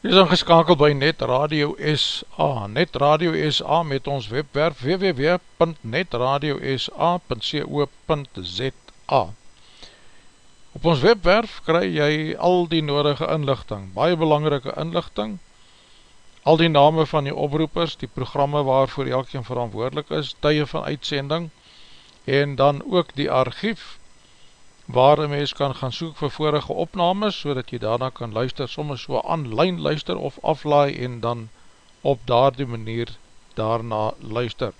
Jy is ingeskakeld by Net Radio SA, Net Radio SA met ons webwerf www.netradiosa.co.za Op ons webwerf kry jy al die nodige inlichting, baie belangrike inlichting, al die name van die oproepers, die programme waarvoor elkeen verantwoordelik is, tye van uitsending, en dan ook die archief, waar een mens kan gaan soek vir vorige opnames, so dat jy daarna kan luister, soms so online luister of aflaai en dan op daar die manier daarna luister.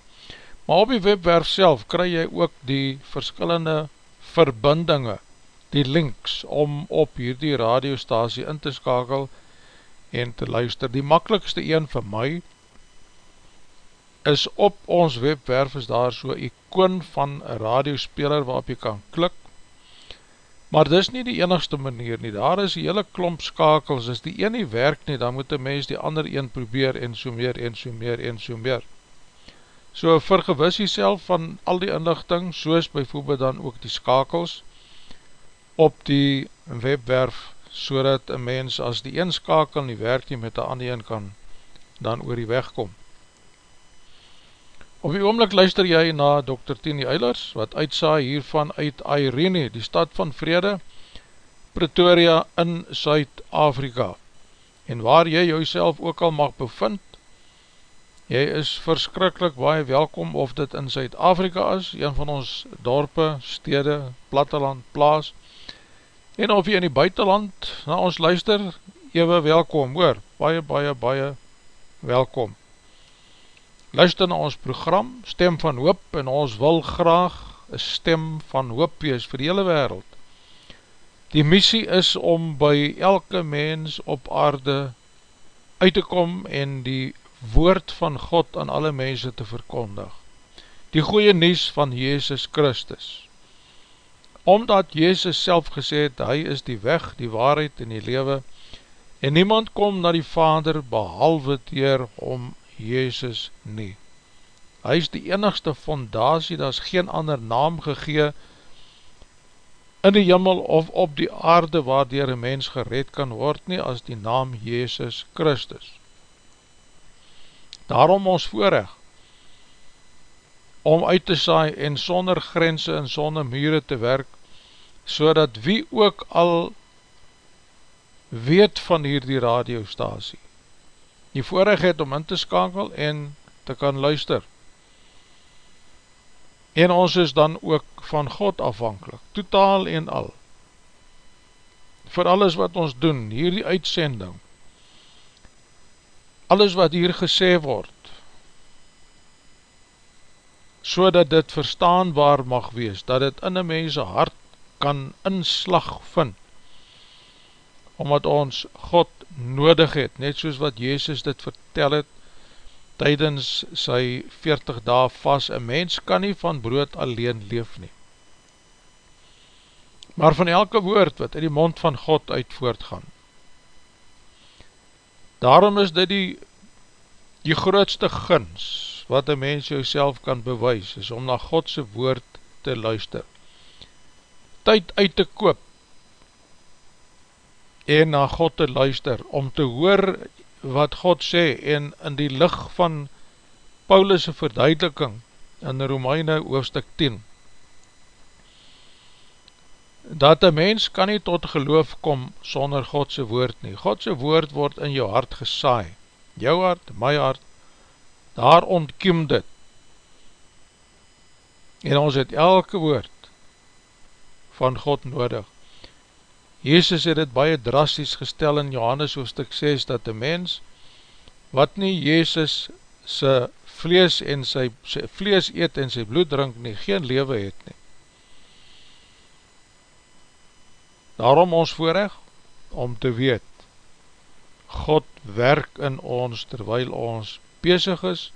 Maar op die webwerf self kry jy ook die verskillende verbindinge, die links om op hierdie radiostasie in te skakel en te luister. Die makkelijkste een vir my is op ons webwerf is daar so icoon van radiospeler waarop jy kan klik Maar dis nie die enigste manier nie, daar is die hele klomp skakels, as die ene werk nie, dan moet die mens die ander een probeer, en so meer, en so meer, en so meer. So vergewis jy self van al die inlichting, soos bijvoorbeeld dan ook die skakels, op die webwerf, so dat een mens as die een skakel nie werk nie, met die ander een kan dan oor die weg kom. Op die oomlik luister jy na Dr. Tini Eilers, wat uitsaai hiervan uit Airene, die stad van Vrede, Pretoria in Suid-Afrika. en waar jy jouself ook al mag bevind, jy is verskrikkelijk baie welkom of dit in Zuid-Afrika is, een van ons dorpe, stede, platteland, plaas, en of jy in die buitenland na ons luister, ewe welkom, hoor, baie, baie, baie welkom. Luister na ons program, Stem van Hoop, en ons wil graag een stem van hoop wees vir die hele wereld. Die missie is om by elke mens op aarde uit te kom en die woord van God aan alle mense te verkondig. Die goeie nies van Jezus Christus. Omdat Jezus self gesê het, hy is die weg, die waarheid en die lewe, en niemand kom na die Vader behalwe dier om Jezus nie. Hy is die enigste fondatie, daar is geen ander naam gegeen, in die jimmel of op die aarde waar dier een mens gered kan word nie as die naam Jezus Christus. Daarom ons voorrecht om uit te saai en sonder grense en sonder mure te werk, so wie ook al weet van hier die radiostasie, die voorrecht het om in te skakel en te kan luister. En ons is dan ook van God afhankelijk, totaal en al, vir alles wat ons doen, hier die uitsending, alles wat hier gesê word, so dat dit verstaanbaar mag wees, dat dit in een mense hart kan inslag vind, omdat ons God nodig het, net soos wat Jezus dit vertel het, tydens sy 40 dae vast, een mens kan nie van brood alleen leef nie. Maar van elke woord wat in die mond van God uit voortgaan. Daarom is dit die, die grootste gins wat een mens jou kan bewys, is om na Godse woord te luister. Tyd uit te koop en na God te luister, om te hoor wat God sê en in die licht van Paulus' verduideliking in Romeine hoofstuk 10 dat een mens kan nie tot geloof kom sonder Godse woord nie. Godse woord word in jou hart gesaai. Jou hart, my hart, daar ontkiem dit. En ons het elke woord van God nodig. Jezus het het baie drasties gestel in Johannes hoofdstuk 6, dat die mens, wat nie Jezus sy vlees, en sy, sy vlees eet en sy bloed drink nie, geen lewe het nie. Daarom ons voorrecht, om te weet, God werk in ons, terwyl ons bezig is,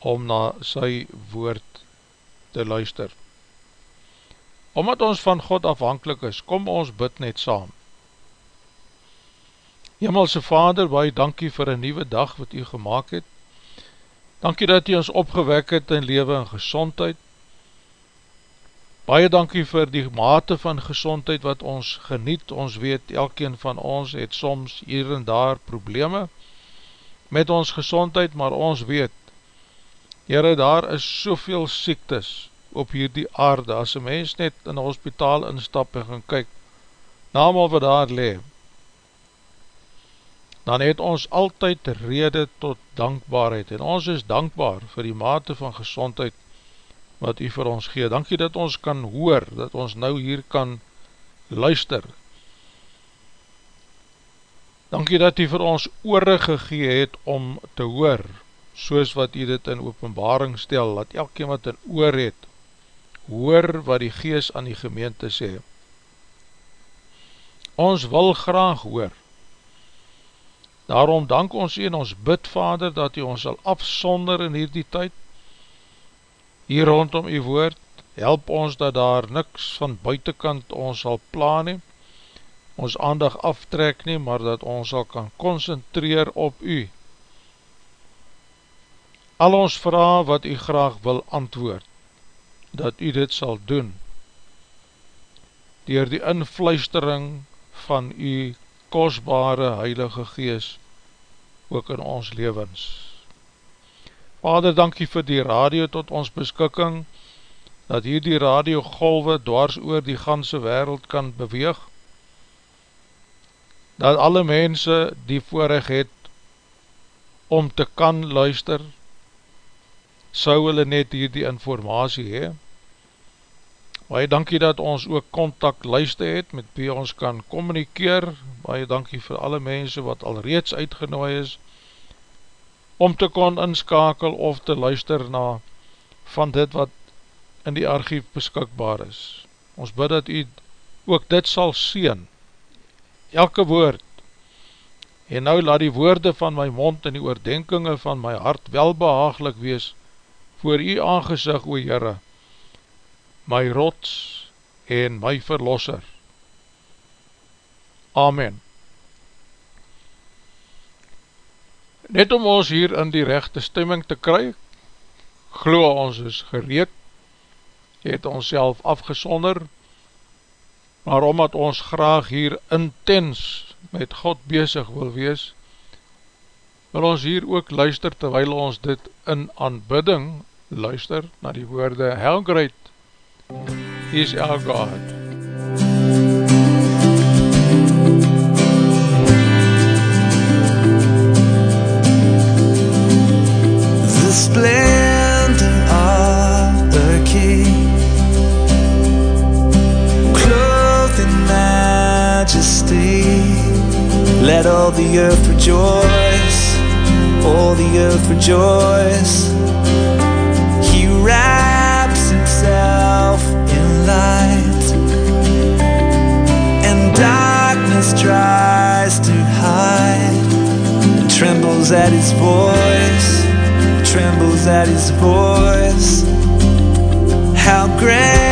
om na sy woord te luister. Omdat ons van God afhankelijk is, kom ons bid net saam. Hemelse Vader, baie dankie vir een nieuwe dag wat u gemaakt het. Dankie dat u ons opgewek het in leven en gezondheid. Baie dankie vir die mate van gezondheid wat ons geniet. Ons weet, elkeen van ons het soms hier en daar probleme met ons gezondheid, maar ons weet, Heere, daar is soveel siektes, op hierdie aarde, as een mens net in een hospitaal instap en gaan kyk, naam of wat daar leef, dan het ons altyd rede tot dankbaarheid, en ons is dankbaar vir die mate van gezondheid wat u vir ons gee. Dankie dat ons kan hoor, dat ons nou hier kan luister. Dankie dat u vir ons oore gegee het om te hoor, soos wat u dit in openbaring stel, dat elke wat een oor het, hoor wat die gees aan die gemeente sê. Ons wil graag hoor. Daarom dank ons en ons bid, Vader, dat u ons sal afsonder in hierdie tyd, hier rondom u woord, help ons dat daar niks van buitenkant ons sal plan nie, ons aandag aftrek nie, maar dat ons sal kan concentreer op u. Al ons vraag wat u graag wil antwoord, dat u dit sal doen dier die invluistering van u kostbare heilige gees ook in ons levens. Vader, dankie vir die radio tot ons beskikking, dat hier die radiogolwe dwars oor die ganse wereld kan beweeg. dat alle mense die voorrecht het om te kan luister, sou hulle net hier die informatie hee. Baie dankie dat ons ook contact luister het met wie ons kan communikeer. Baie dankie vir alle mense wat al reeds uitgenooi is om te kon inskakel of te luister na van dit wat in die archief beskikbaar is. Ons bid dat u ook dit sal sien, elke woord, en nou laat die woorde van my mond en die oordenkinge van my hart welbehaaglik wees voor u aangezig, o Heere, my rots en my verlosser. Amen. Net om ons hier in die rechte stemming te kry, glo ons is gereed, het ons self afgesonder, maar omdat ons graag hier intens met God bezig wil wees, wil ons hier ook luister terwijl ons dit in aanbidding luister na die woorde How great is our God? The splendor of the King Clothed in majesty. Let all the earth rejoice All the earth rejoice darkness tries to hide, and trembles at his voice, trembles at his voice. How great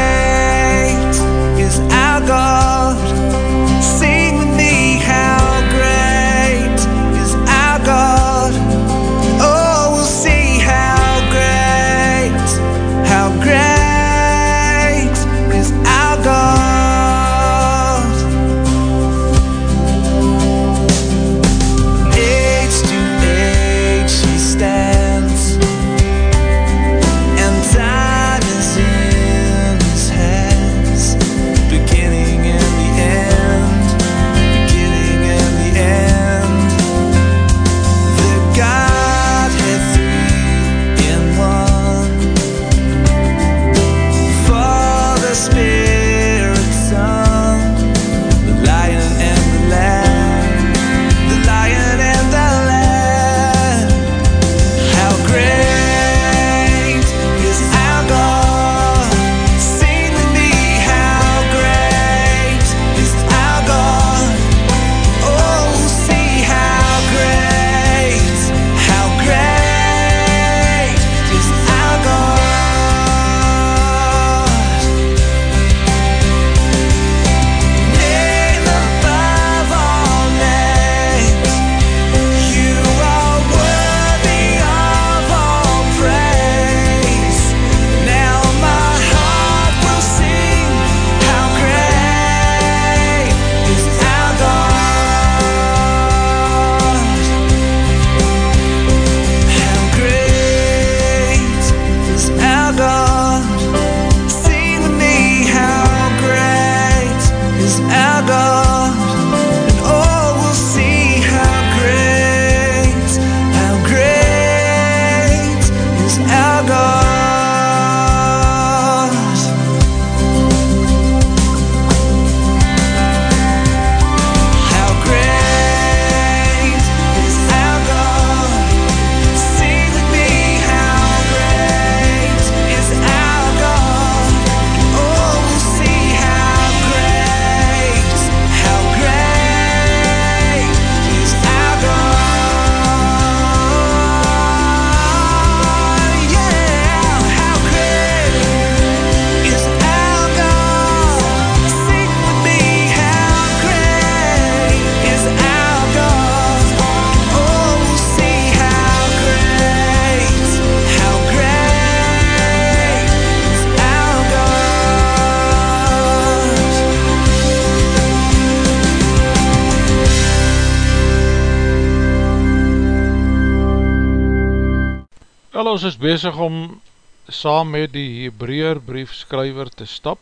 is bezig om saam met die Hebreer briefskryver te stap.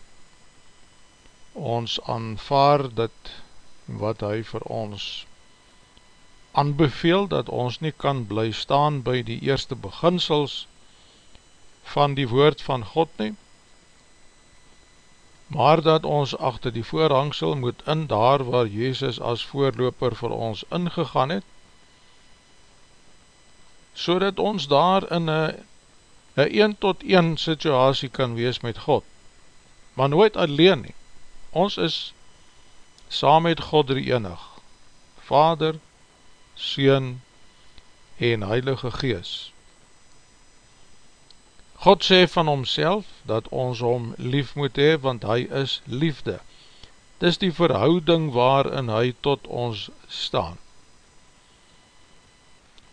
Ons aanvaar dat wat hy vir ons aanbeveel, dat ons nie kan bly staan by die eerste beginsels van die woord van God nie, maar dat ons achter die voorhangsel moet in daar waar Jezus as voorloper vir ons ingegaan het, so dat ons daar in een een tot een situasie kan wees met God, maar nooit alleen nie. Ons is saam met God drie enig, Vader, Seen en Heilige Gees. God sê van homself dat ons hom lief moet hee, want hy is liefde. Dis die verhouding waarin hy tot ons staan.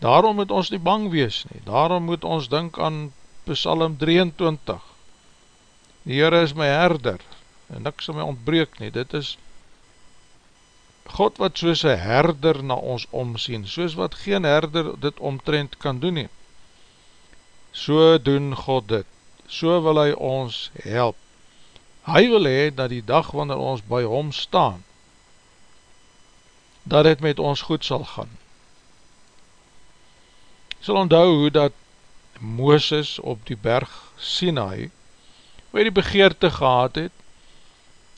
Daarom moet ons nie bang wees nie, daarom moet ons denk aan Psalm 23. Die Heere is my herder, en niks om my ontbreek nie, dit is God wat soos een herder na ons omsien, soos wat geen herder dit omtrend kan doen nie. So doen God dit, so wil hy ons help. Hy wil hee dat die dag wanneer ons by hom staan, dat het met ons goed sal gaan sal onthou hoe dat Mooses op die berg Sinai, waar die begeerte gehad het,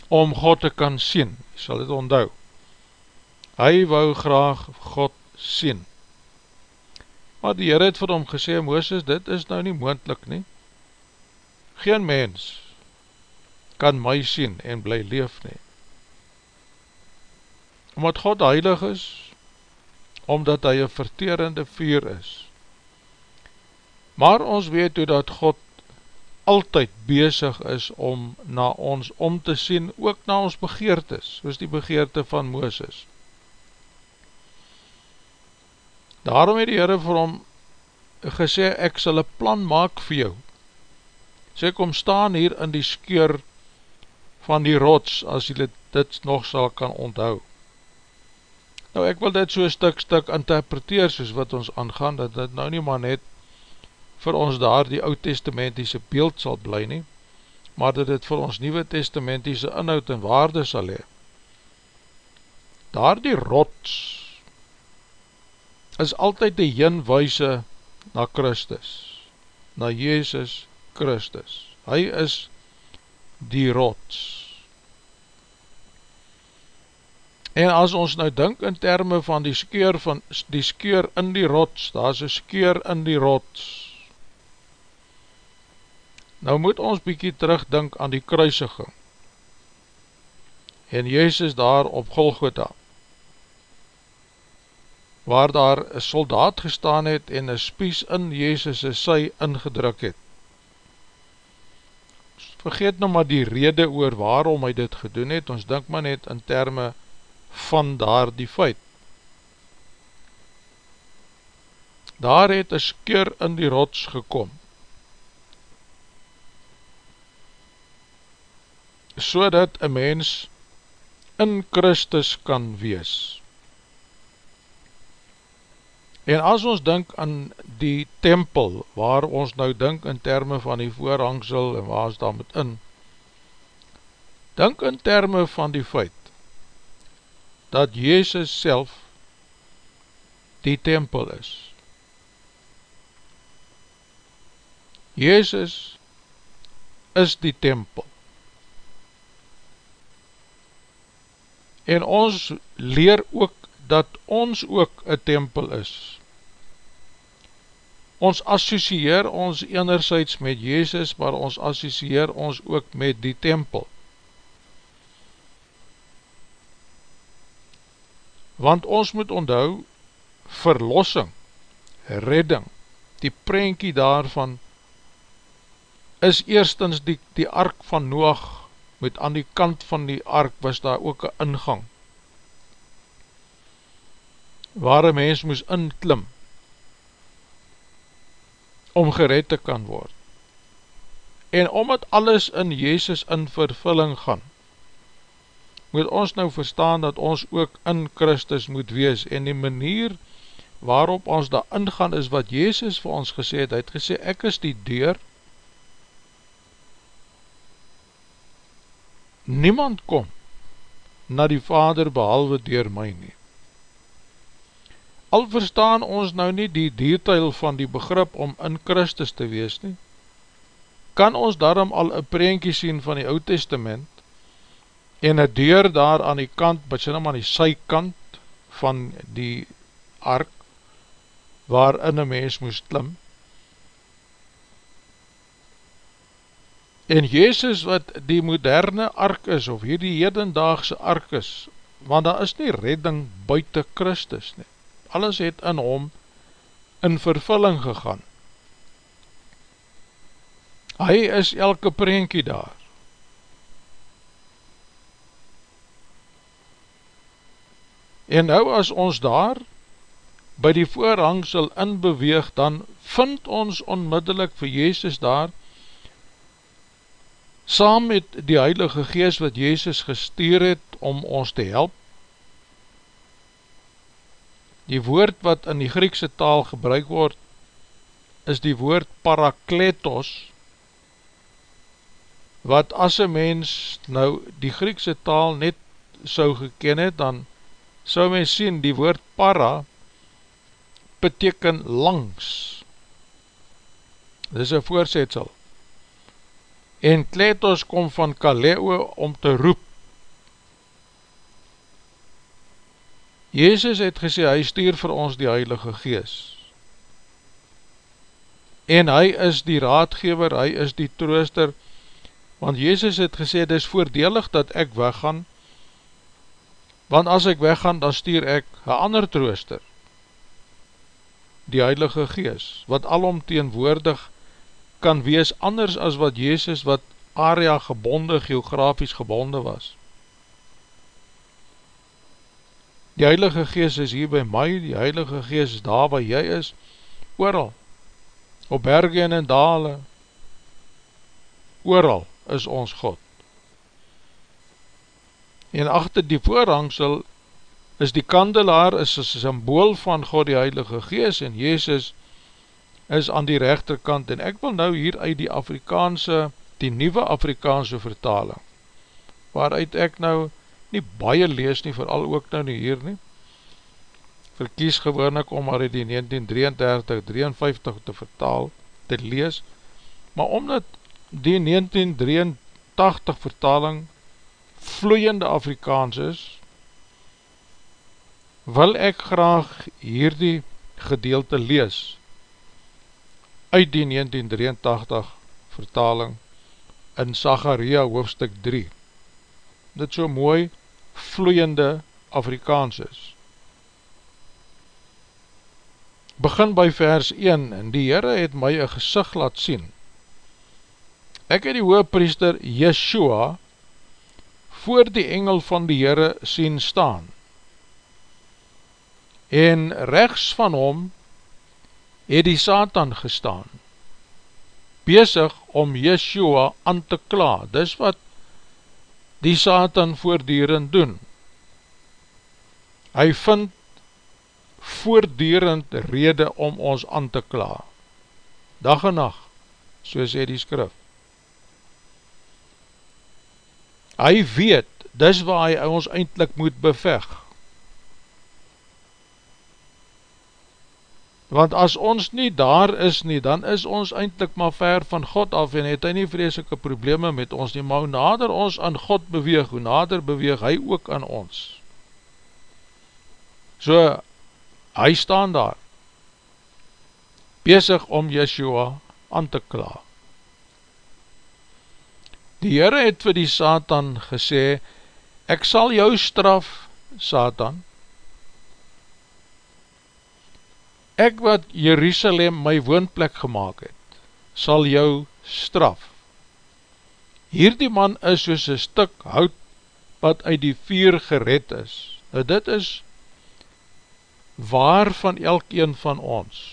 om God te kan sien, sal dit onthou. Hy wou graag God sien. Maar die Heer het vir hom gesê, Mooses, dit is nou nie moendlik nie. Geen mens kan my sien en bly leef nie. Omdat God heilig is, omdat hy een verterende vuur is, Maar ons weet hoe dat God altyd bezig is om na ons om te sien, ook na ons begeertes, soos die begeerte van Mooses. Daarom het die Heere vir hom gesê, ek sal een plan maak vir jou. Sê, kom staan hier in die skeur van die rots, as jy dit nog sal kan onthou. Nou, ek wil dit so stuk stuk interpreteer, soos wat ons aangaan, dat dit nou nie maar net vir ons daar die oud-testamentiese beeld sal bly nie, maar dat dit vir ons nieuwe testamentiese inhoud en waarde sal hee. Daar die rots is altyd die jinwijse na Christus, na Jezus Christus. Hy is die rots. En as ons nou dink in termen van die skeur, van die skeur in die rots, daar is een skeur in die rots, Nou moet ons bykie terugdink aan die kruisiging en Jezus daar op Golgotha waar daar een soldaat gestaan het en een spies in Jezus' sy ingedruk het. Vergeet nou maar die rede oor waarom hy dit gedoen het, ons denk maar net in termen van daar die feit. Daar het een skeur in die rots gekom, so dat een mens in Christus kan wees. En as ons denk aan die tempel, waar ons nou denk in termen van die voorhangsel en waar ons daar moet in, denk in termen van die feit, dat Jezus self die tempel is. Jezus is die tempel. En ons leer ook dat ons ook een tempel is. Ons associeer ons enerzijds met Jezus, maar ons associeer ons ook met die tempel. Want ons moet onthou, verlossing, redding, die prentjie daarvan, is eerstens die, die ark van Noach met aan die kant van die ark was daar ook een ingang. Waar een mens moes inklim om gered te kan word. En omdat alles in Jezus in vervulling gaan moet ons nou verstaan dat ons ook in Christus moet wees. En die manier waarop ons daar ingaan is wat Jezus vir ons gesê het, hy het gesê ek is die deur niemand kom na die Vader behalwe dier my nie. Al verstaan ons nou nie die detail van die begrip om in Christus te wees nie, kan ons daarom al een prentje sien van die Oud Testament en een deur daar aan die kant, wat sê nou maar die sykant van die ark, waarin een mens moest klim. En Jezus wat die moderne ark is, of hier die hedendaagse ark is, want daar is nie redding buiten Christus nie. Alles het in hom in vervulling gegaan. Hy is elke prentjie daar. En nou as ons daar by die voorhangsel inbeweeg, dan vind ons onmiddellik vir Jezus daar, saam met die Heilige Gees wat Jezus gestuur het om ons te help. Die woord wat in die Griekse taal gebruik word, is die woord parakletos, wat as een mens nou die Griekse taal net sou geken het, dan sou mens sien die woord para beteken langs. Dit is een voorzetsel. En kletos kom van kaleo om te roep. Jezus het gesê, hy stuur vir ons die Heilige Gees. En hy is die raadgever, hy is die trooster, want Jezus het gesê, dit is voordelig dat ek weggaan, want as ek weggaan, dan stuur ek een ander trooster, die Heilige Gees, wat alom teenwoordig kan wees anders as wat Jezus wat area gebonde, geografies gebonde was. Die Heilige Gees is hier by my, die Heilige Gees is daar waar jy is, ooral, op berge en in dale, ooral is ons God en achter die voorhangsel is die kandelaar is een symbool van God die Heilige Gees en Jezus is aan die rechterkant en ek wil nou hier uit die Afrikaanse, die nieuwe Afrikaanse vertaling waaruit ek nou nie baie lees nie, vooral ook nou nie hier nie. Verkies gewoon ek om maar die 1933-53 te vertaal, te lees. Maar omdat die 1983 vertaling vloeiende Afrikaans is, wil ek graag hierdie gedeelte lees uit die 1983 vertaling in Sagaria hoofstuk 3. Dit so mooi vloeiende Afrikaans is. Begin by vers 1 en die Heere het my een gezicht laat sien. Ek het die hoogpriester Yeshua voor die engel van die Heere sien staan. En rechts van hom het die Satan gestaan, bezig om Yeshua aan te kla. Dis wat die Satan voordierend doen. Hy vind voordierend rede om ons aan te kla. Dag en nacht, so sê die skrif. hy weet, dis waar hy ons eindelijk moet beveg. Want as ons nie daar is nie, dan is ons eindelijk maar ver van God af en het hy nie vreselike probleme met ons nie, maar hoe nader ons aan God beweeg, hoe nader beweeg hy ook aan ons. So, hy staan daar, bezig om Yeshua aan te klaar. Die Heere het vir die Satan gesê, ek sal jou straf, Satan. Ek wat Jerusalem my woonplek gemaakt het, sal jou straf. Hierdie man is soos een stuk hout wat uit die vuur gered is. Nou dit is waar van elkeen van ons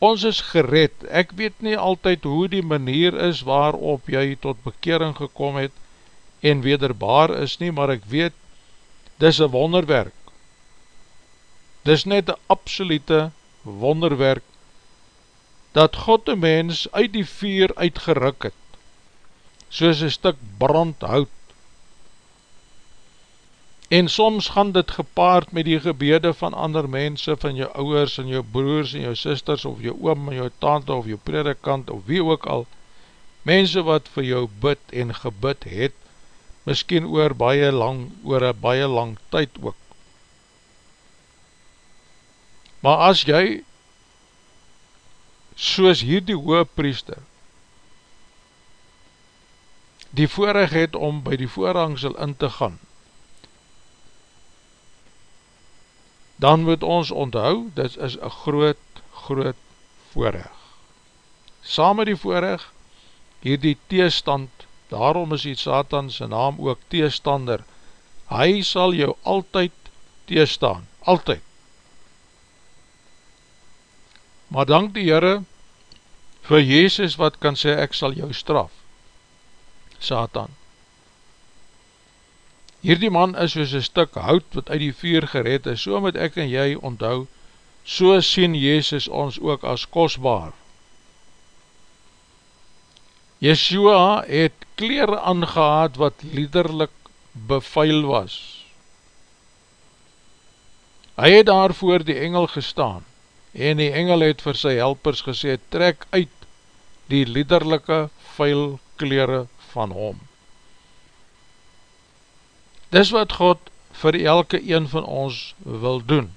ons is gered, ek weet nie altyd hoe die manier is waarop jy tot bekering gekom het en wederbaar is nie, maar ek weet, dis een wonderwerk, dis net een absolute wonderwerk, dat God die mens uit die vuur uitgeruk het, soos een stuk brandhout, En soms gaan dit gepaard met die gebede van ander mense, van jou ouwers en jou broers en jou sisters, of jou oom en jou tante, of jou predikant, of wie ook al, mense wat vir jou bid en gebid het, miskien oor baie lang, oor een baie lang tyd ook. Maar as jy, soos hier die priester, die voorrecht het om by die voorhangsel in te gaan, dan moet ons onthou, dit is een groot, groot voorrecht. Saam met die voorrecht, hier die teestand, daarom is die Satan sy naam ook teestander, hy sal jou altyd teestaan, altyd. Maar dank die Heere vir Jezus wat kan sê, ek sal jou straf. Satan. Hierdie man is soos een stuk hout wat uit die vuur gered is, so moet ek en jy onthou, so sien Jezus ons ook as kostbaar. Yeshua het kleer aangehaad wat liederlik bevuil was. Hy het daarvoor die engel gestaan, en die engel het vir sy helpers gesê, trek uit die liederlijke vuil kleren van hom. Dis wat God vir elke een van ons wil doen.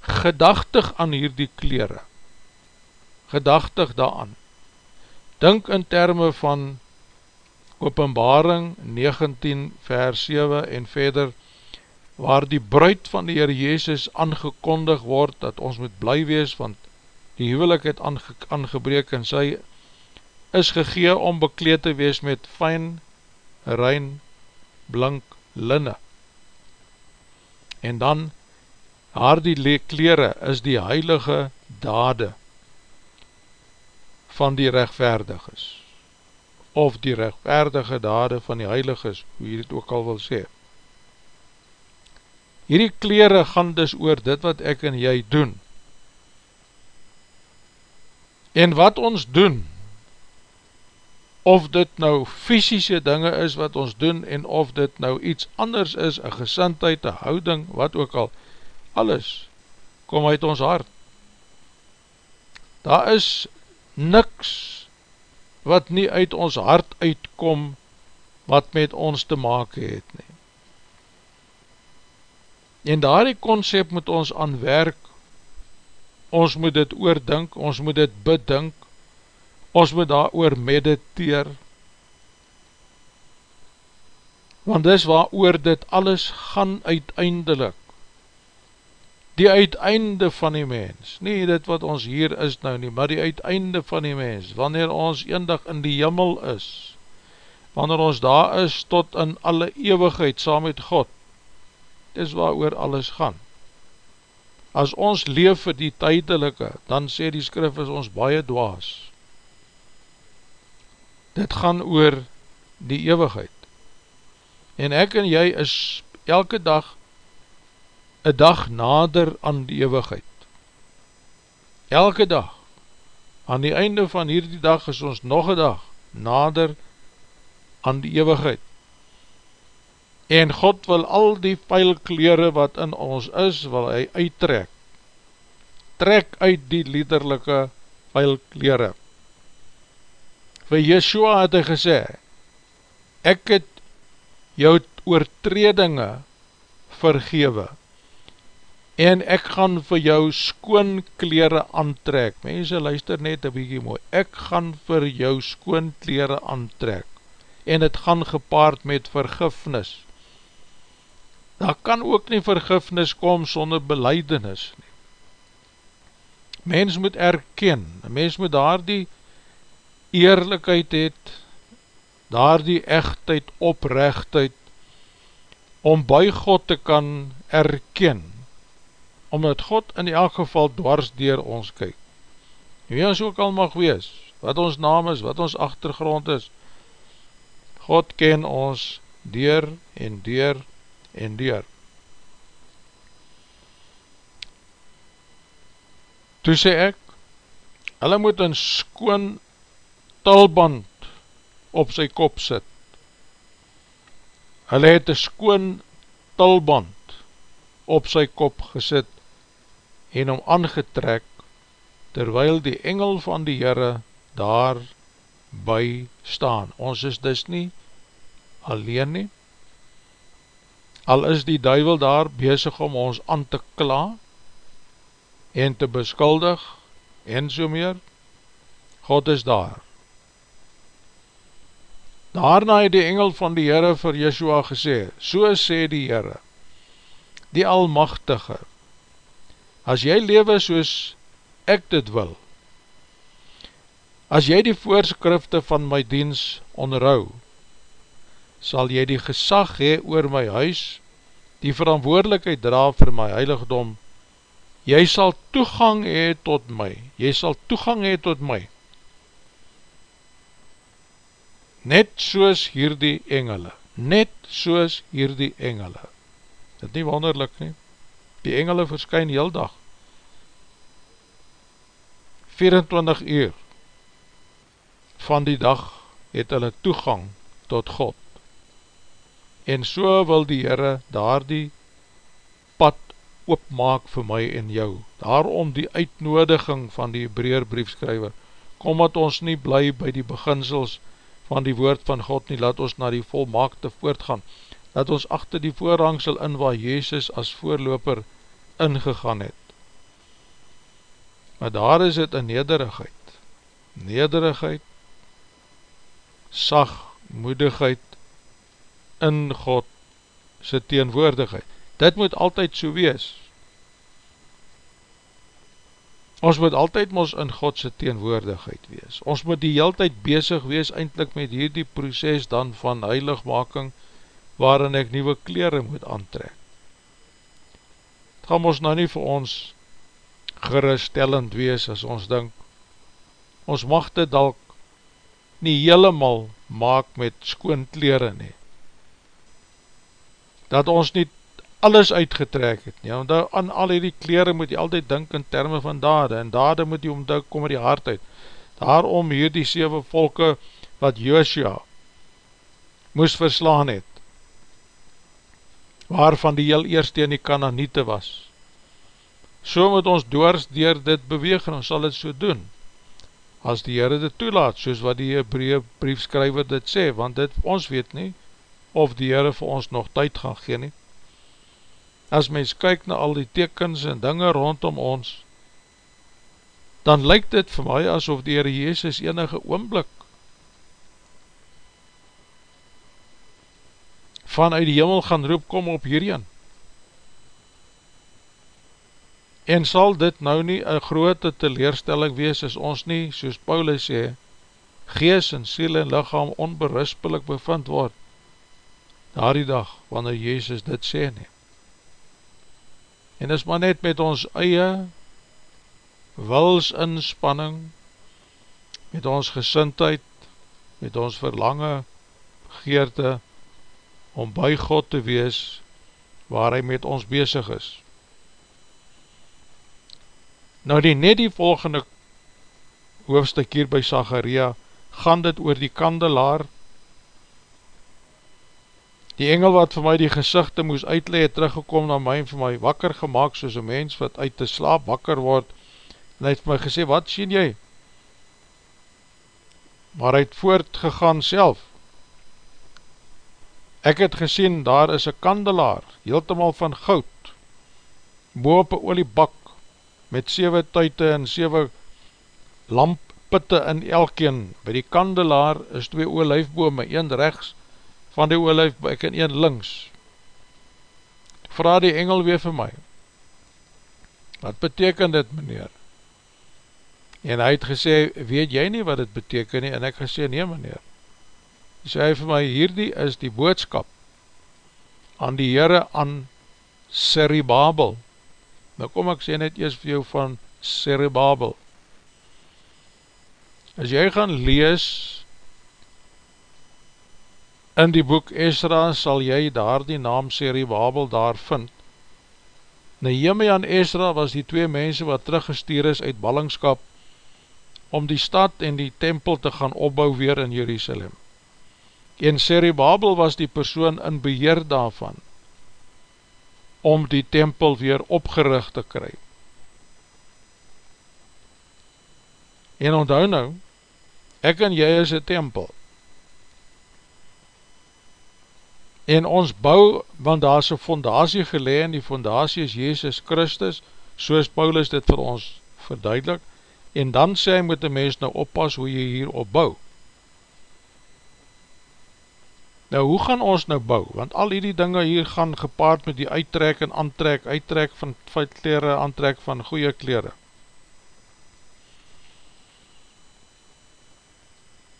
Gedachtig aan hierdie kleren. Gedachtig daaraan. Dink in termen van openbaring 19 vers 7 en verder waar die bruid van die Heer Jezus aangekondig word dat ons moet bly wees want die huwelik het aange, aangebreek en sy is gegee om bekleed te wees met fijn, rein, blank linne. En dan, haar die kleren is die heilige dade van die rechtvaardiges, of die rechtvaardige dade van die heiliges, hoe jy dit ook al wil sê. Hierdie kleren gaan dus oor dit wat ek en jy doen. En wat ons doen, of dit nou fysische dinge is wat ons doen en of dit nou iets anders is, een gesintheid, een houding, wat ook al, alles kom uit ons hart. Daar is niks wat nie uit ons hart uitkom wat met ons te maken het nie. En daar die concept moet ons aan werk, ons moet dit oordink, ons moet dit bedink, ons moet daar oor mediteer, want dis waar oor dit alles gaan uiteindelik, die uiteinde van die mens, nie dit wat ons hier is nou nie, maar die uiteinde van die mens, wanneer ons eendag in die jimmel is, wanneer ons daar is tot in alle eeuwigheid saam met God, dis waar alles gaan. As ons leef vir die tydelike, dan sê die skrif is ons baie dwaas, dit gaan oor die eeuwigheid. En ek en jy is elke dag een dag nader aan die eeuwigheid. Elke dag, aan die einde van hierdie dag is ons nog een dag nader aan die eeuwigheid. En God wil al die pijlkleren wat in ons is, wil hy uittrek. Trek uit die liederlijke pijlkleren vir Yeshua het hy gesê, ek het jou oortredinge vergewe, en ek gaan vir jou skoon kleren aantrek, mense luister net een bykie mooi, ek gaan vir jou skoon kleren aantrek, en het gaan gepaard met vergifnis, daar kan ook nie vergifnis kom sonder beleidenis nie, mens moet erken, mens moet daar die eerlijkheid het, daar die echtheid, oprechtheid, om by God te kan erken, omdat God in elk geval dwars dier ons kyk. Wie ons ook al mag wees, wat ons naam is, wat ons achtergrond is, God ken ons dier en dier en dier. Toe sê ek, hulle moet een skoon talband op sy kop sit. Hulle het een skoon tulband op sy kop gesit en hom aangetrek, terwyl die engel van die Heere daar by staan. Ons is dus nie alleen nie, al is die duivel daar bezig om ons aan te kla en te beskuldig en so meer, God is daar. Daarna het die engel van die Heere vir Yeshua gesê, so sê die Heere, die Almachtige, as jy lewe soos ek dit wil, as jy die voorskrifte van my diens onderhou, sal jy die gesag hee oor my huis, die verantwoordelikheid dra vir my heiligdom, jy sal toegang hee tot my, jy sal toegang hee tot my, net soos hierdie engele, net soos hierdie engele, dit nie wonderlik nie, die engele verskyn heel dag, 24 uur van die dag het hulle toegang tot God, en so wil die Heere daar die pad oopmaak vir my en jou. Daarom die uitnodiging van die Hebraer briefskrywer, kom wat ons nie bly by die beginsels van die woord van God nie, laat ons na die volmaakte voortgaan, laat ons achter die voorhangsel in waar Jezus as voorloper ingegaan het. Maar daar is het een nederigheid, nederigheid, sag, moedigheid, in God sy teenwoordigheid. Dit moet altyd so wees. Ons moet altyd ons in God sy teenwoordigheid wees. Ons moet die heel tyd bezig wees eindelijk met hierdie proces dan van heiligmaking waarin ek nieuwe kleren moet aantrek. Het gaan ons nou nie vir ons geruststellend wees as ons denk, ons mag dit dalk nie helemaal maak met skoon kleren nie dat ons nie alles uitgetrek het nie, want aan al die kleren moet jy altyd dink in termen van dade, en dade moet jy omduk, kom er die hart uit, daarom hier die 7 volke wat Joshua moes verslaan het, waarvan die heel eerste in die kananiete was, so moet ons doors dier dit beweeg, en ons sal dit so doen, as die Heere dit toelaat, soos wat die Hebree briefskryver dit sê, want dit ons weet nie, of die Heere vir ons nog tyd gaan gee nie. As mens kyk na al die tekens en dinge rondom ons, dan lyk dit vir my asof die Heere Jezus enige oomblik vanuit die hemel gaan roep kom op hierheen. En sal dit nou nie een grote teleerstelling wees as ons nie, soos Paulus sê, gees en siel en lichaam onberispelik bevind word, daar die dag, wanneer Jezus dit sê nie. En is maar net met ons eie wilsinspanning, met ons gesintheid, met ons verlange, geerte, om by God te wees, waar hy met ons bezig is. Nou die net die volgende hoofstuk hier by Sagaria, gaan dit oor die kandelaar, Die engel wat vir my die gezichte moes uitlee, het teruggekom na my en vir my wakker gemaakt, soos een mens wat uit te slaap wakker word, en hy het vir my gesê, wat sien jy? Maar hy het voortgegaan self. Ek het gesien, daar is een kandelaar, heeltemal van goud, boop een oliebak, met 7 tuite en 7 lamppitte in elkeen. By die kandelaar is twee olijfbome, een rechts van die olijfbuik en een links. Vraag die engel weer vir my, wat beteken dit meneer? En hy het gesê, weet jy nie wat dit beteken nie? En ek gesê, nee meneer. Hy sê vir my, hierdie is die boodskap aan die Heere aan Seribabel. Nou kom ek sê net eers vir jou van Seribabel. As jy gaan lees In die boek Esra sal jy daar die naam Seribabel daar vind. Nehemia en Esra was die twee mense wat teruggestuur is uit ballingskap om die stad en die tempel te gaan opbou weer in Jerusalem. En Seribabel was die persoon in beheer daarvan. om die tempel weer opgericht te kry. En onthou nou, ek en jy is een tempel. En ons bou, want daar is een fondatie gelee en die fondatie is Jezus Christus, soos Paulus dit vir ons verduidelik, en dan sê hy moet die mens nou oppas hoe jy hier opbou. Nou hoe gaan ons nou bou? Want al die dinge hier gaan gepaard met die uittrek en aantrek, uittrek van feitkleren, aantrek van goeie kleren.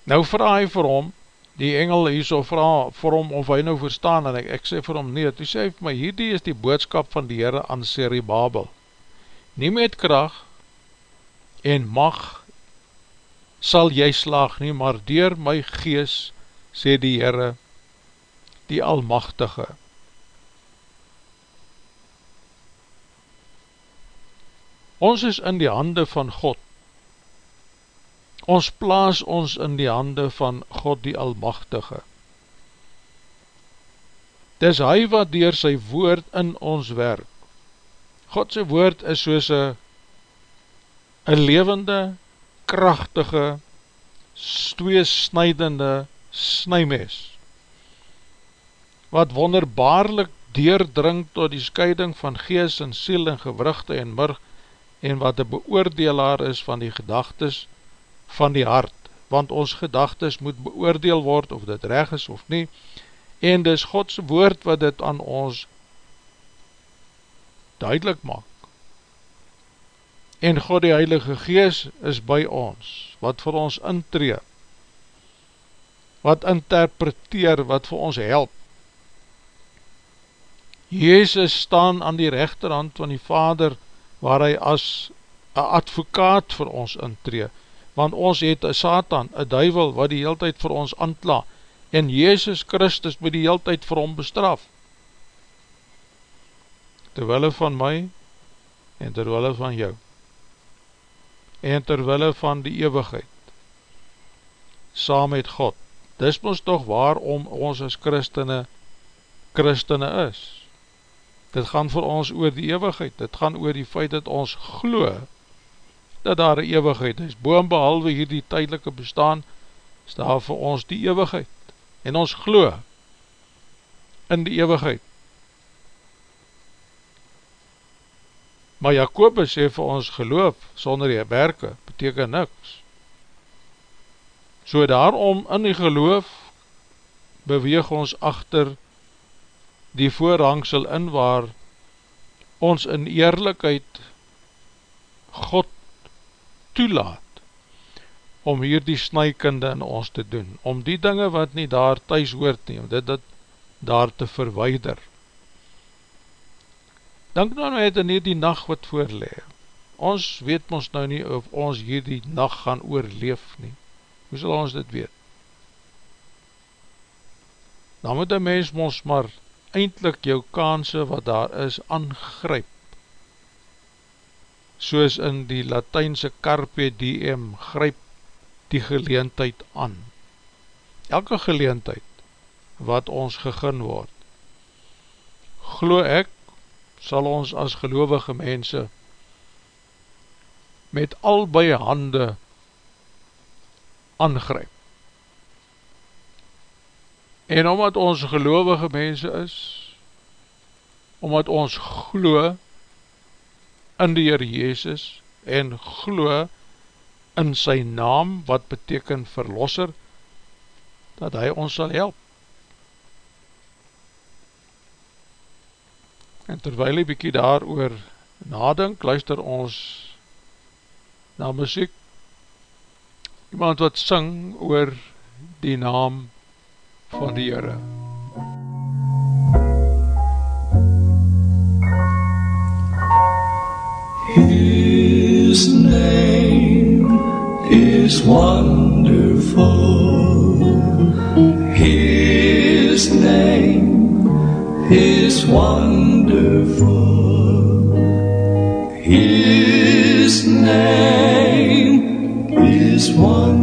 Nou vraag hy vir hom, die engel hier so vraag vir hom of hy nou verstaan, en ek, ek sê vir hom nie, toe sê hy vir my, hierdie is die boodskap van die Heere aan Seribabel, nie met kracht en mag sal jy slag nie, maar dier my gees, sê die Heere, die Almachtige. Ons is in die hande van God, ons plaas ons in die hande van God die Almachtige. Dis hy wat dier sy woord in ons werk. God sy woord is soos een levende, krachtige, tweesnijdende snijmes, wat wonderbaarlik deerdring tot die scheiding van gees en siel en gewrugte en murg, en wat een beoordelaar is van die gedagtes van die hart, want ons gedagtes moet beoordeel word of dit reg is of nie, en dis Godse woord wat dit aan ons duidelik maak. En God die Heilige Gees is by ons, wat vir ons intree, wat interpreteer, wat vir ons help. Jezus staan aan die rechterhand van die Vader, waar hy as een advokaat vir ons intree, want ons het een Satan, een duivel, wat die heel tyd vir ons antla, en Jezus Christus moet die heel tyd vir hom bestraf. Terwille van my, en terwille van jou, en terwille van die eeuwigheid, saam met God. Dis ons toch waarom ons as Christene, Christene is. Dit gaan vir ons oor die eeuwigheid, dit gaan oor die feit dat ons gloe, dat daar een eeuwigheid is. Boom behalwe hier die tydelike bestaan, is daar vir ons die eeuwigheid. En ons glo in die eeuwigheid. Maar Jacobus sê vir ons geloof sonder die werke, beteken niks. So daarom in die geloof beweeg ons achter die voorhangsel in waar ons in eerlijkheid God toelaat om hier die snijkinde in ons te doen, om die dinge wat nie daar thuis hoort nie, om dit, dit daar te verweider. Dank nou net in die nacht wat voorlee. Ons weet ons nou nie of ons hier die nacht gaan oorleef nie. Hoe sal ons dit weet? Dan moet die mens ons maar eindelijk jou kanse wat daar is aangryp soos in die Latijnse carpe diem, gryp die geleentheid aan. Elke geleentheid wat ons gegin word, glo ek, sal ons as gelovige mense met albei hande aangryp. En omdat ons gelovige mense is, omdat ons glo, in die Heer Jezus en glo in sy naam wat beteken verlosser dat hy ons sal help. En terwijl die bykie daar oor nadink, luister ons na muziek iemand wat syng oor die naam van die Heere. His name is wonderful. His name is wonderful. His name is wonderful.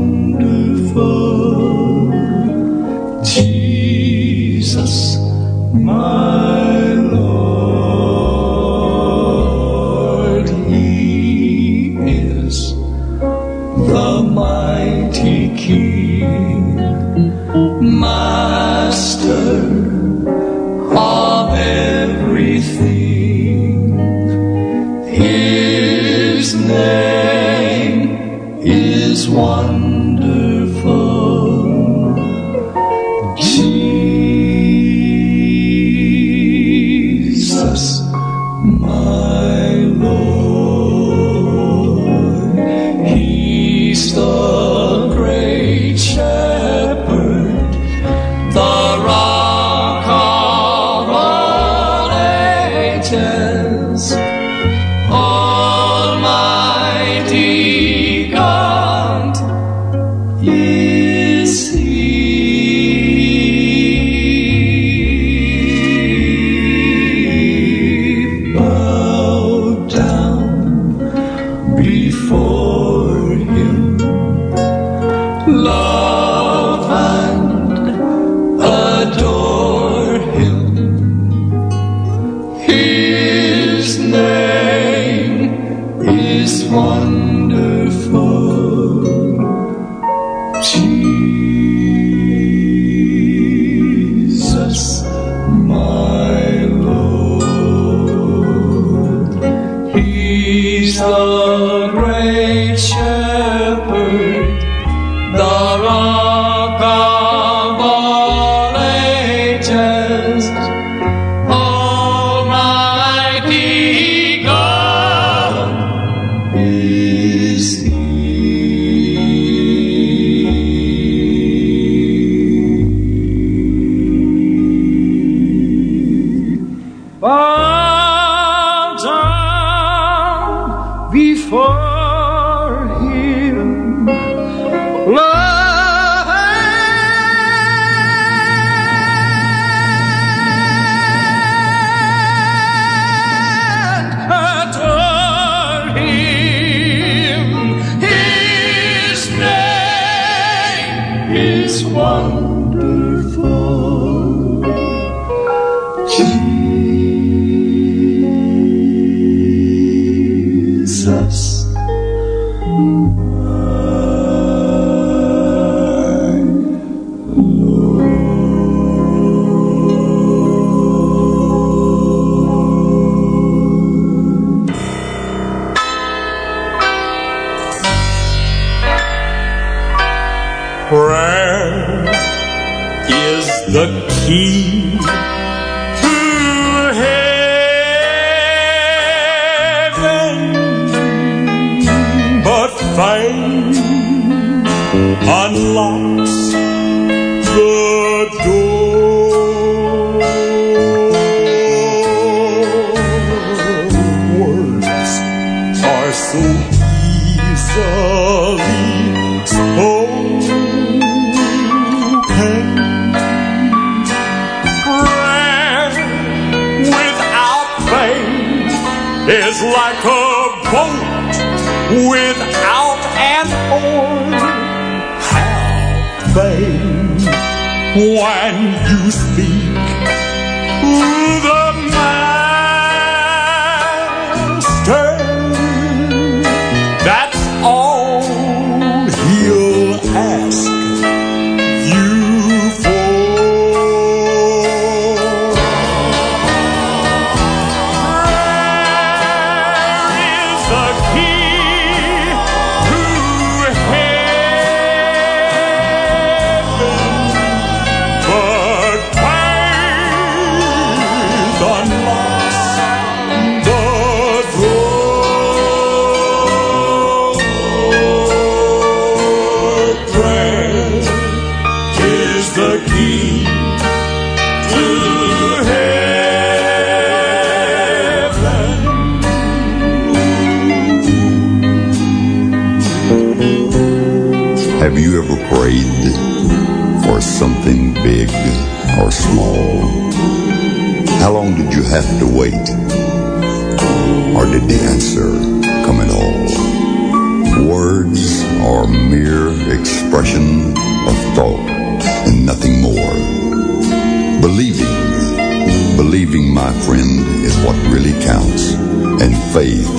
Believing, my friend, is what really counts, and faith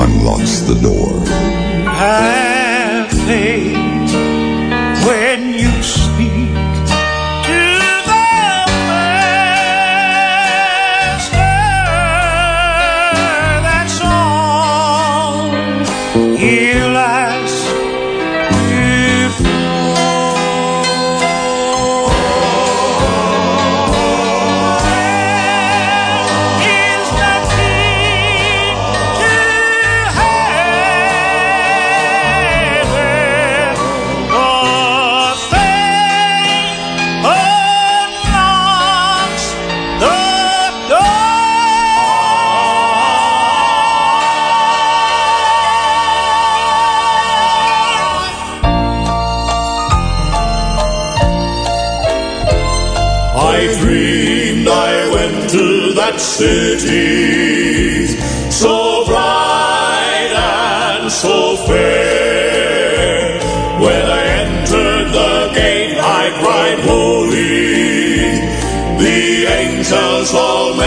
unlocks the door. Have faith.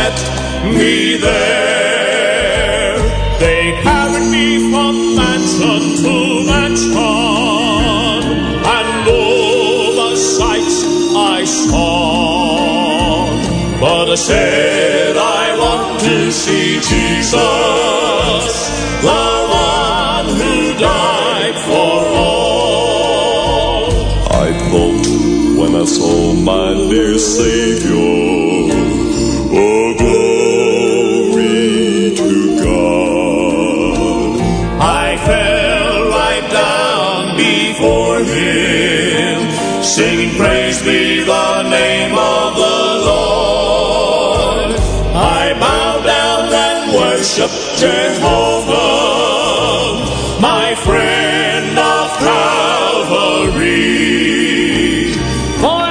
Met me there. They carried me from mansion to mansion, and all the sights I saw. But I said, I want to see Jesus, the one who died for all. I thought when I saw my dear Savior, singing praise be the name of the Lord. I bow down and worship Jehovah, my friend of Calvary. For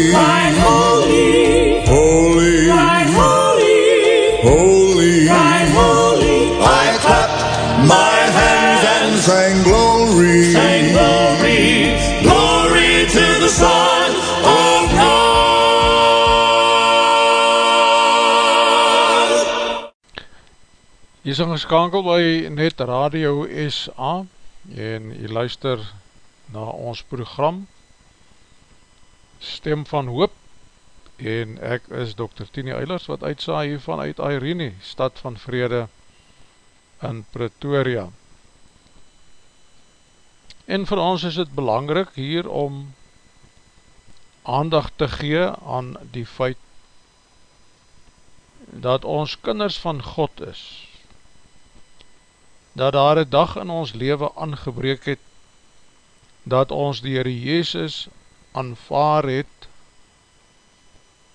Holy, Cried holy, holy, cried holy, holy. cried holy. I clapped my hands and Sang glory. sang glory, glory to the Son of God. Jy is ingeskakel by Net Radio SA en jy luister na ons program Stem van Hoop en ek is Dr. Tini Eilers wat uitsaai hier vanuit Irene, stad van vrede in Pretoria. En vir ons is het belangrik hier om aandag te gee aan die feit dat ons kinders van God is dat daar een dag in ons leven aangebreek het, dat ons die Heere Jezus aanvaar het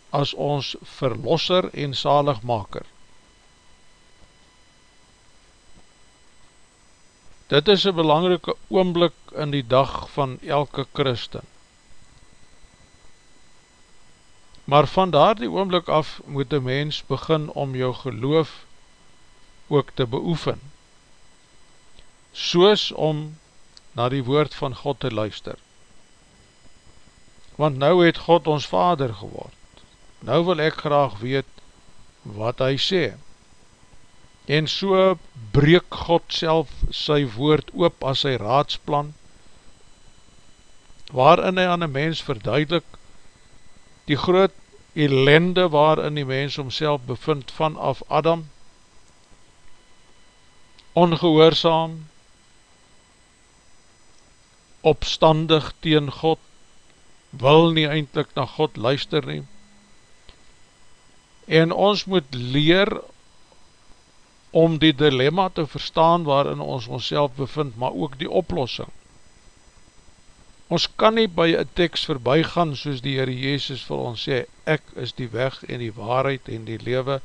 as ons verlosser en zaligmaker. Dit is een belangrike oomblik in die dag van elke christen. Maar van daar die oomblik af moet die mens begin om jou geloof ook te beoefen soos om na die woord van God te luister. Want nou het God ons vader geword. Nou wil ek graag weet wat hy sê. En so breek God self sy woord oop as sy raadsplan, waarin hy aan die mens verduidelik die groot ellende waarin die mens homself bevind vanaf Adam, ongehoorzaam, opstandig teen God, wil nie eindelijk na God luister nie. En ons moet leer om die dilemma te verstaan waarin ons ons bevind, maar ook die oplossing. Ons kan nie by een tekst voorbij gaan soos die Heere Jezus vir ons sê, ek is die weg en die waarheid en die lewe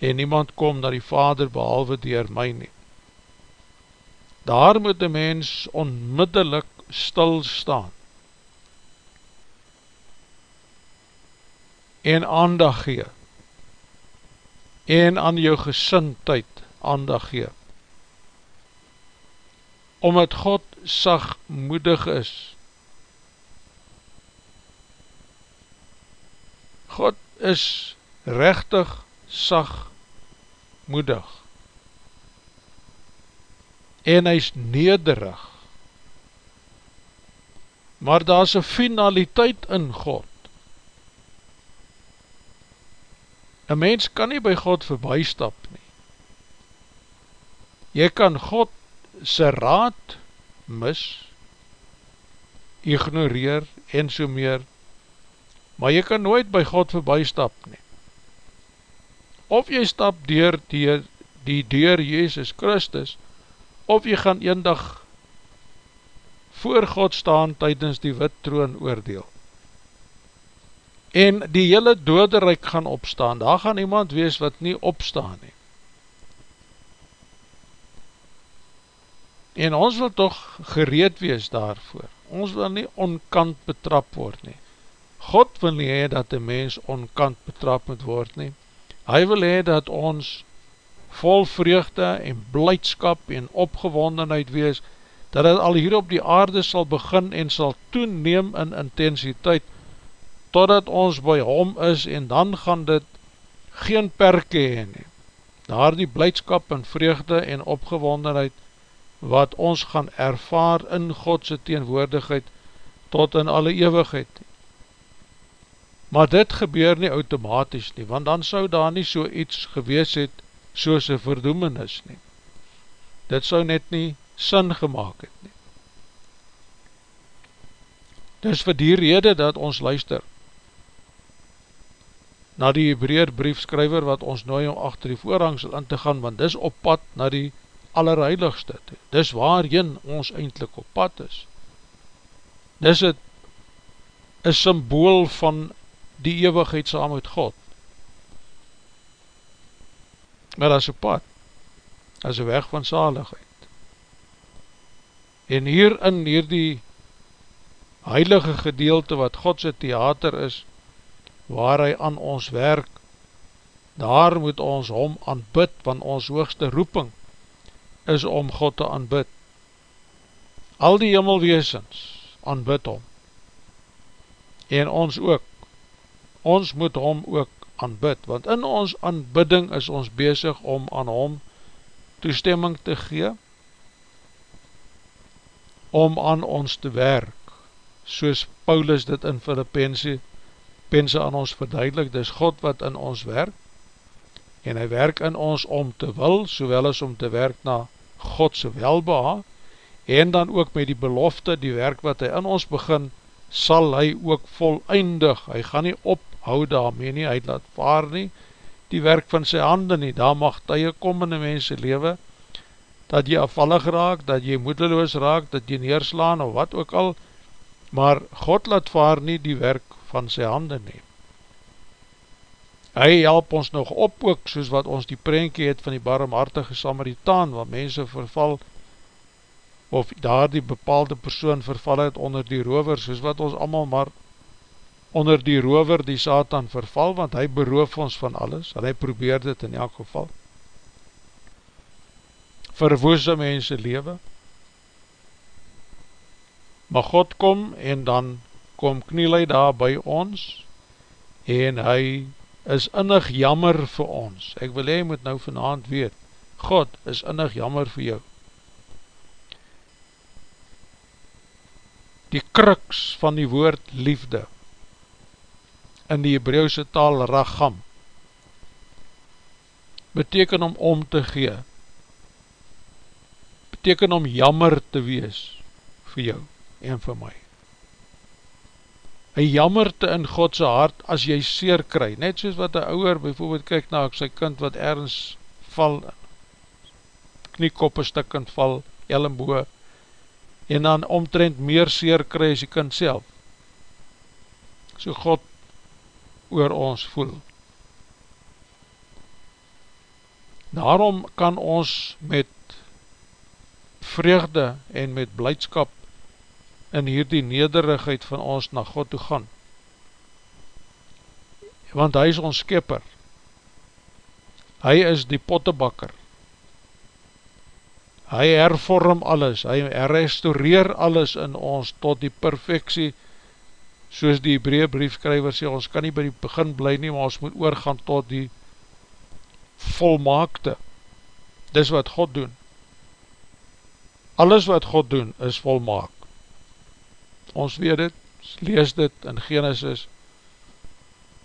en niemand kom na die Vader behalwe dier my nie. Daar moet die mens onmiddellik stil en aandag gee. En aan jou gesintheid aandag gee. Omdat God sagmoedig is. God is rechtig sagmoedig. En hy is nederig. Maar daar is een finaliteit in God. Een mens kan nie by God voorbij stap nie. Jy kan God sy raad mis, ignoreer en so meer, maar jy kan nooit by God voorbij stap nie. Of jy stap dier die, die deur Jezus Christus, of jy gaan een dag voor God staan tydens die wit troon oordeel en die hele doderyk gaan opstaan, daar gaan iemand wees wat nie opstaan nie. En ons wil toch gereed wees daarvoor, ons wil nie onkant betrap word nie. God wil nie hee dat die mens onkant betrap moet word nie, hy wil hee dat ons vol vreugde en blijdskap en opgewondenheid wees, dat het al hier op die aarde sal begin en sal toeneem in intensiteit, totdat ons by hom is en dan gaan dit geen perke heen. Daar die blijdskap en vreugde en opgewondenheid wat ons gaan ervaar in Godse teenwoordigheid tot in alle eeuwigheid. Maar dit gebeur nie automatisch nie, want dan sou daar nie so iets gewees het soos een verdoemenis nie. Dit sou net nie sin gemaakt het nie. Dis vir die rede dat ons luister na die Hebraer briefskryver wat ons nooi om achter die voorhangsel in te gaan, want dis op pad na die allerheiligste toe. Dis waarin ons eindelijk op pad is. Dis het een symbool van die eeuwigheid saam met God. Maar as een pad, as een weg van zaligheid. En hier in hier die heilige gedeelte wat Godse theater is, waar hy aan ons werk, daar moet ons hom aanbid, van ons hoogste roeping is om God te aanbid. Al die hemelweesens aanbid hom. En ons ook. Ons moet hom ook aanbid, want in ons aanbidding is ons bezig om aan hom toestemming te gee, om aan ons te werk, soos Paulus dit in Filippense pense aan ons verduidelik, dis God wat in ons werk, en hy werk in ons om te wil, sowel as om te werk na Godse welbeha, en dan ook met die belofte, die werk wat hy in ons begin, sal hy ook voleindig, hy gaan nie ophou daarmee nie, hy laat vaar nie, die werk van sy handen nie, daar mag tye kom in die mense lewe, dat jy afvallig raak, dat jy moedeloos raak, dat jy neerslaan, of wat ook al, maar God laat vaar nie die werk van sy handen nie. Hy help ons nog op ook, soos wat ons die prentje het van die barmhartige Samaritaan, wat mense verval, of daar die bepaalde persoon verval het onder die rover, soos wat ons allemaal maar onder die rover die Satan verval, want hy beroof ons van alles, en hy probeer dit in elk geval. Verwoese mense lewe, maar God kom en dan kom kniel hy daar by ons en hy is innig jammer vir ons. Ek wil hy moet nou vanavond weet, God is innig jammer vir jou. Die kruks van die woord liefde in die Hebrauwse taal ragam beteken om om te gee beteken om jammer te wees vir jou en vir my een jammerte in Godse hart as jy seer kry, net soos wat een ouwer bijvoorbeeld kyk na sy kind wat ergens val, kniekoppe stikkend val, ellenboe, en dan omtrend meer seer kry as die kind self. So God oor ons voel. Daarom kan ons met vreugde en met blijdskap in hierdie nederigheid van ons na God toe gaan. Want hy is ons skipper. Hy is die pottebakker. Hy hervorm alles, hy restaureer alles in ons tot die perfectie, soos die Hebree briefskryver sê, ons kan nie by die begin bly nie, maar ons moet oorgaan tot die volmaakte. Dis wat God doen. Alles wat God doen is volmaak. Ons weet dit, lees dit in Genesis.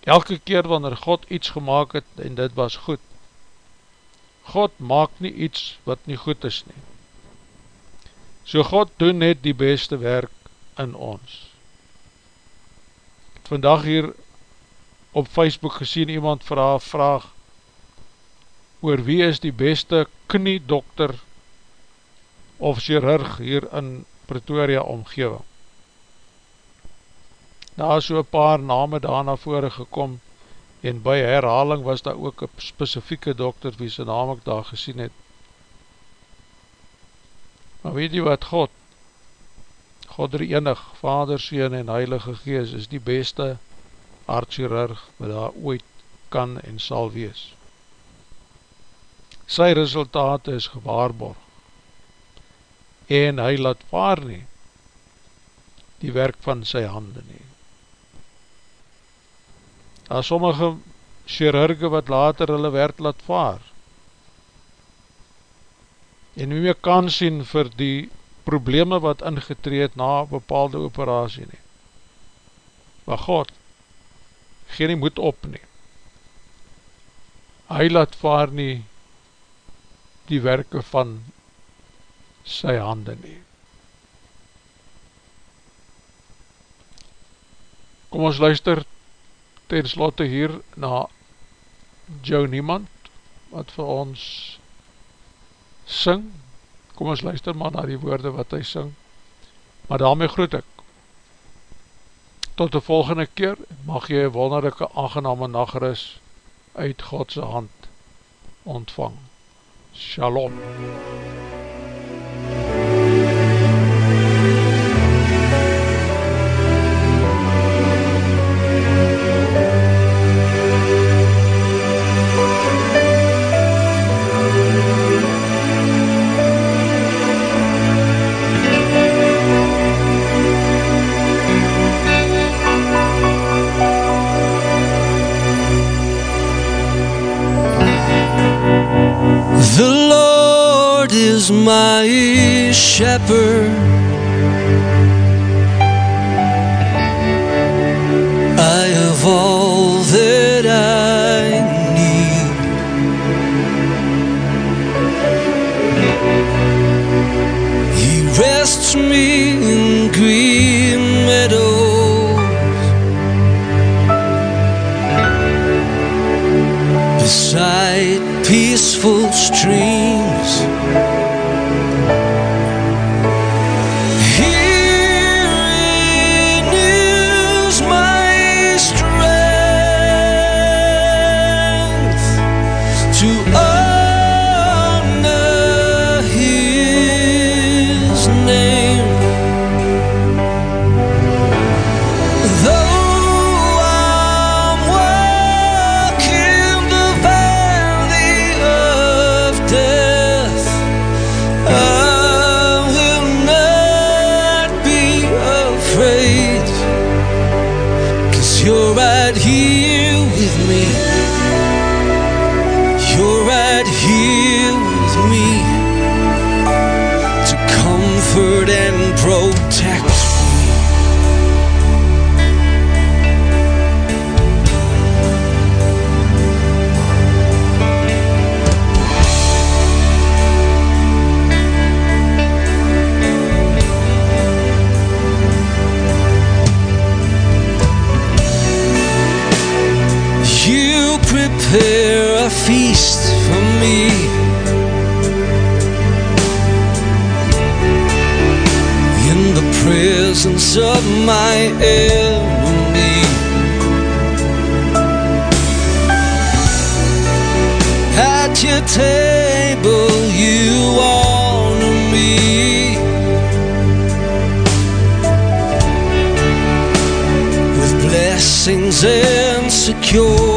Elke keer wanneer God iets gemaakt het en dit was goed. God maak nie iets wat nie goed is nie. So God doen net die beste werk in ons. Vandag hier op Facebook gesien iemand vraag, vraag oor wie is die beste kniedokter of chirurg hier in Pretoria omgeving daar so paar name daarna vore gekom en by herhaling was daar ook een specifieke dokter wie sy naam ek daar gesien het Maar weet jy wat God, God er enig, Vader, Seen en Heilige Gees is die beste hartchirurg wat daar ooit kan en sal wees. Sy resultate is gewaarborg en hy laat vaar nie die werk van sy hande nie. Daar sommige chirurge wat later hulle werk laat vaar en nie meer kan sien vir die probleme wat ingetreed na bepaalde operatie nie. Maar God, gee nie moed op nie. Hy laat vaar nie die werke van sy hande nie. Kom ons luister ten slotte hier na Joe Niemand wat vir ons sing. Kom ons luister maar na die woorde wat hy sing. Maar daarmee groet ek. Tot die volgende keer mag jy een wonderlijke aangename nachtris uit Godse hand ontvang. Shalom. Is my shepherd. I have all that I need. He rests me in green meadows beside peaceful streams. cure